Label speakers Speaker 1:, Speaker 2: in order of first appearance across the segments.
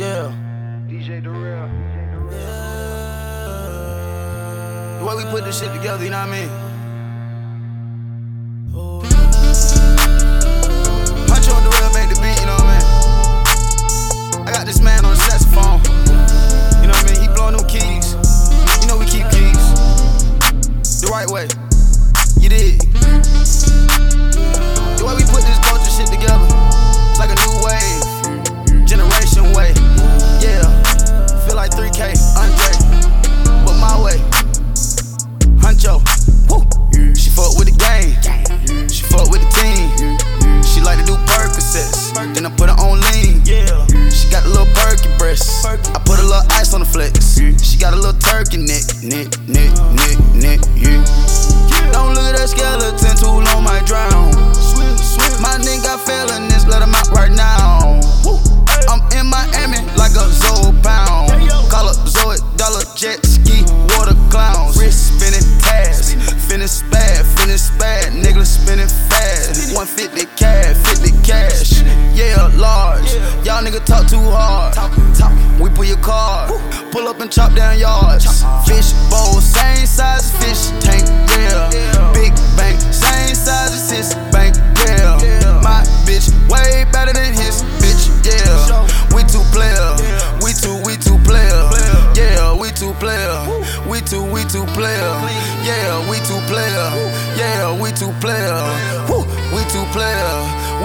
Speaker 1: Yeah.
Speaker 2: DJ Durel.
Speaker 1: Yeah. The way we put this shit together, you know what I mean? Neck, neck, neck, neck. Yeah. Don't look at that skeleton, too long might drown. My nigga got felonies, let him out right now. I'm in Miami like a Zoe pound. Call up Zoe, dollar jet ski, water clowns. Wrist spinning cash, finish bad, finish bad. Nigga spinning fast. 150 cash, 50 cash. Yeah, large. Y'all nigga talk too hard. We pull your card, pull up and chop down yards. Fish bowl, same size as fish tank. Yeah, big bank, same size as his bank. Yeah, my bitch way better than his bitch. Yeah, we two player, we two, we two player. Yeah, we two player, we two, we two player. Yeah, we two player. Yeah, we two player. We two player.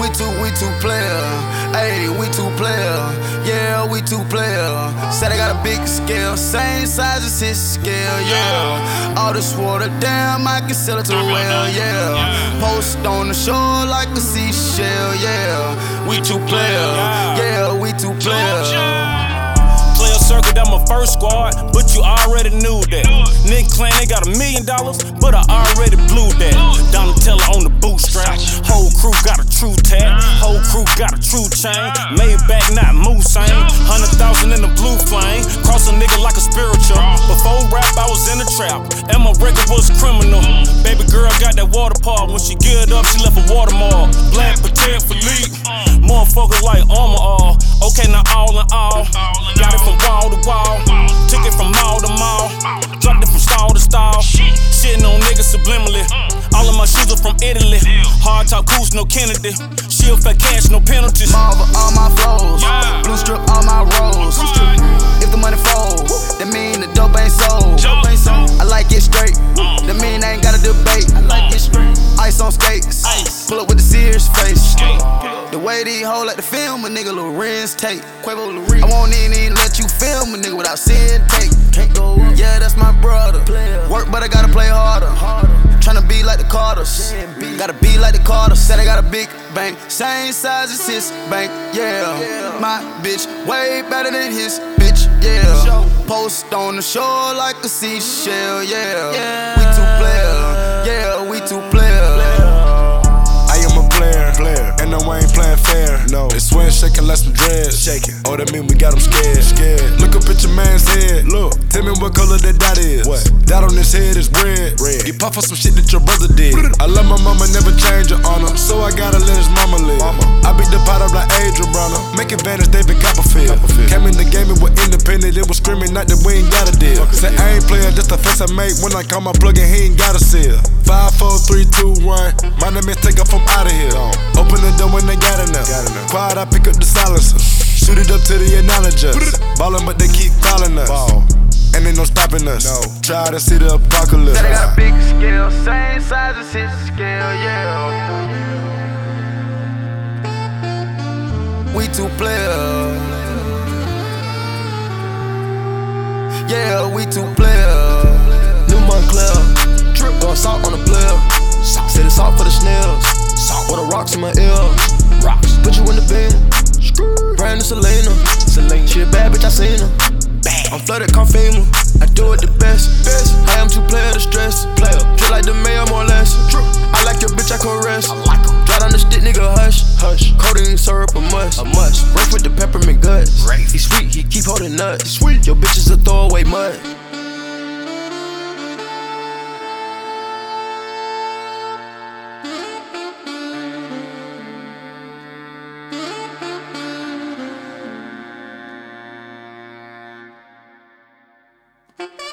Speaker 1: We two, we two player. Hey, two player. Said I got a big scale, same size as his scale. Yeah, all this water, damn, I can sell it to a whale. Yeah, post on the shore like a seashell. Yeah, we two player. Yeah, we two player.
Speaker 3: Circle, that my first squad, but you already knew that. Nick claim they got a million dollars, but I already blew that. Donatella on the bootstrap, whole crew got a true tag, whole crew got a true chain. Made back, not Moussain. Hundred thousand in the blue flame, cross a nigga like a spiritual. Before rap, I was in the trap, and my record was criminal. Baby girl got that water park, when she geared up, she left a watermark. Black for leak, motherfuckers like armor all. Okay, now all in all, Italy. Hard talk, coos, no Kennedy. Shield for cash, no penalties.
Speaker 1: Marvel all my flows,
Speaker 3: Yeah.
Speaker 1: blue strip all my rolls. If the money fold, that mean the dope ain't sold. I like it straight, uh. that mean I ain't got a debate. I like it straight. Ice on skates, pull up with the serious face. The way these hoes like to film a nigga, little Renz tape. Quavo Lil I won't even, even let you film a nigga without seeing tape. Gotta be like the Carters. Said I got a big bank, same size as his bank. Yeah, my bitch way better than his bitch. Yeah, post on the shore like a seashell. Yeah, we two player. Yeah, we two player.
Speaker 4: I am a player, player, and no, I ain't playing fair. No, It's swear shaking like some dreads. Shaking. Oh, that mean we got them scared. Scared. Look up at your man's head. Look, what color that dot is. What? Dot on his head is red. Red. You puff for some shit that your brother did. I love my mama, never change her honor. So I gotta let his mama live. Mama. I beat the pot up like Adrien Broner. Make advantage, David Copperfield.
Speaker 5: Copperfield.
Speaker 4: Came in the game and were independent. It was screaming, not that we ain't got a deal. Say I ain't playing, just the face I make when I call my plug and he ain't got a seal. Five, four, three, two, one. My name is take off from out of here. Open the door when they got enough.
Speaker 5: Got enough.
Speaker 4: Quiet, I pick up the silencer. Shoot it up to the analogists. Ballin', but they keep calling us.
Speaker 5: Ball.
Speaker 4: And ain't no stopping us.
Speaker 5: No.
Speaker 4: Try to see the apocalypse.
Speaker 1: Said I got a big scale, same size as his scale, yeah. We two player. Yeah, we two player. New Moncler, drip going salt on the player. Said it's salt for the snails. Salt with the rocks in my ear. Rocks, put you in the bin. Brand new Selena. Selena, she a bad bitch, I seen her. I'm flooded, FEMA. I do it the best. best. I am too player to stress. Player. Just like the mayor, more or less. I like your bitch, I caress. I like her. Drive down the stick, nigga, hush. Hush. Codeine syrup, a must. A must. Work with the peppermint guts. He sweet, he keep holding nuts. Sweet. Your bitch is a throwaway mud. Yeah.